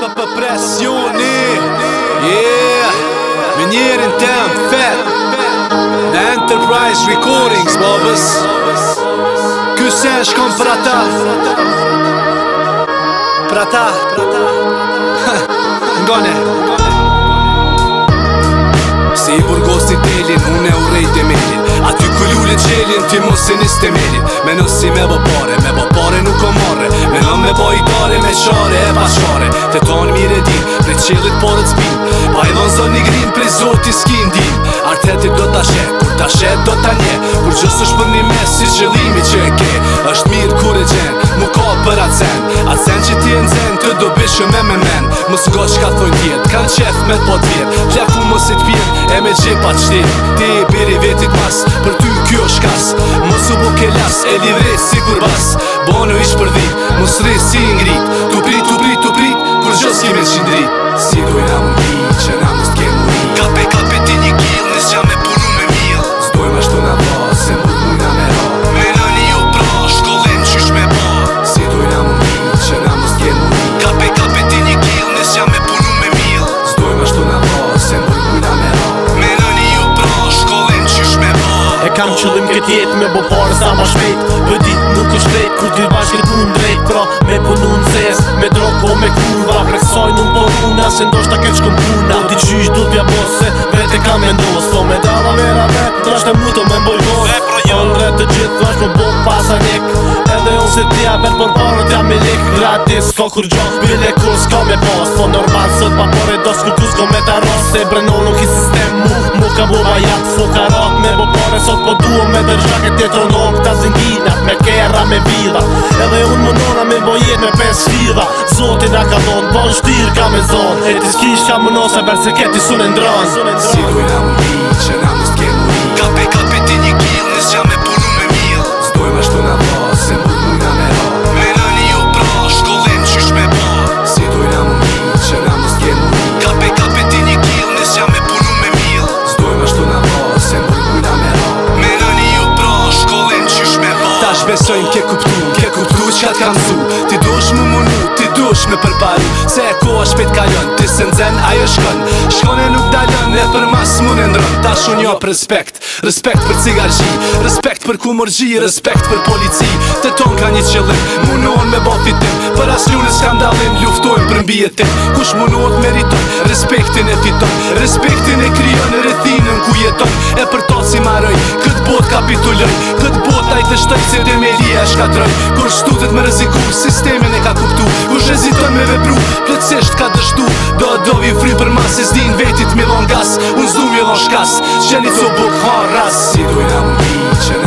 P-p-p-presjoni Yeah Me njerin tem fet The Enterprise Recordings, bobës Kyse shkom pra ta Pra ta Ngone Si i burgos t'i telin, une u rejt e melin Aty këllu le qelin, ti mos e nis të melin Me nësi me me bëpare nuk o po morre Me hëm me boj i pare me qare e bashkare Te tonë mire din, prej qelit po dhe të zbin Pa i dhonë zonë i grin, prej zoti s'kin din Artetit do t'a shet, kur t'a shet do t'a nje Kur gjës është për një mes, si qëllimi që e ke është mirë kur e gjen, nuk ka për atë zen Atë zen që ti e në zen, të do bishë me me men Më s'ko që ka thoj tjet, kanë qef me t'pot vjet Plaku më si t'pjet, e me gjepa t'shtim Ti i biri vetit mas, si ngrit Tu tuprit, tu prit, tu prit Kur gjo s'kemi të Si do i namu i që namu s'kemu i Kape, kape ti një kil Nës gjam me punu me mil S'doj ma shto na po Se mbuk mu nga me ro Me në një u pra Shkollim qysh me po Si do i namu i që namu s'kemu i Kape, kape ti një kil Nës gjam me punu me mil S'doj ma shto na po Se mbuk mu nga me ro Me në një u pra Shkollim qysh me po E kam qëllim këtjet Me bo parë sa ma Për dit nuk është vet Kur t'i bashkët mund drejt Pra me punu në zez Me drogo me kurva Preksoj nuk po puna Se ndoshta këtë shkom puna Po ti qysh du t'vja bose Vete kam e ndos Po me dava vera vet Ta është e me mboj Se pro jo Ndre të gjithë Vash më bo pasa njek Edhe se ti a ber Por paro t'ja me lik Gratis Ko kur gjo Bile kur s'ko me pos Po normal sot pa pore Dos kur kus go me taros Se breno nuk i sistem mu Mu ka bo vajat me bo pore Sot po do zoti nga ka thonë Bon shtirë ka me zonë E ti s'kish ka më nosa Berë se këti su në ndronë Si kuj nga më mi që nga më s'ke mu Kape kape ti një kilë Nësë që me punu me mil Zdoj me shtu nga vasë Se më mu me ha Me nani një u pra Shkollim qysh me pa Si kuj nga më mi që nga më s'ke mu Kape kape ti një kilë Nësë që me punu me mil Zdoj me shtu nga vasë Se më mu me ha Me nani një u pra Shkollim qysh me pa Ta shbesojnë ke kuptu Ke kuptu që kam su Ti dush më munu kush me Se e ku është pëtë kalon, ty se nxen ajo shkon Shkon e nuk dalën e për mas mund e ndron Ta shun jo për respekt, respekt për cigarëgji Respekt për kumërgji, respekt për polici Të ton ka një qëllim, munuon on me botitim Për as lune skandalin, luftojmë për mbjetim Kush munu Kush të meritoj, respektin e fiton Respektin e kryon, e rethinën ku jeton E për to si maroj, këtë bot kapituloj Këtë bot ajtë shtoj, Kur shtutet me rëziku sistemi ne ka kuptu U shreziton me vepru, plëtsisht ka dështu Do a dovi fri për mas, e zdin vetit milon gas Unë zdu milon shkas, që një të buk ha ras Si dujna mbi që në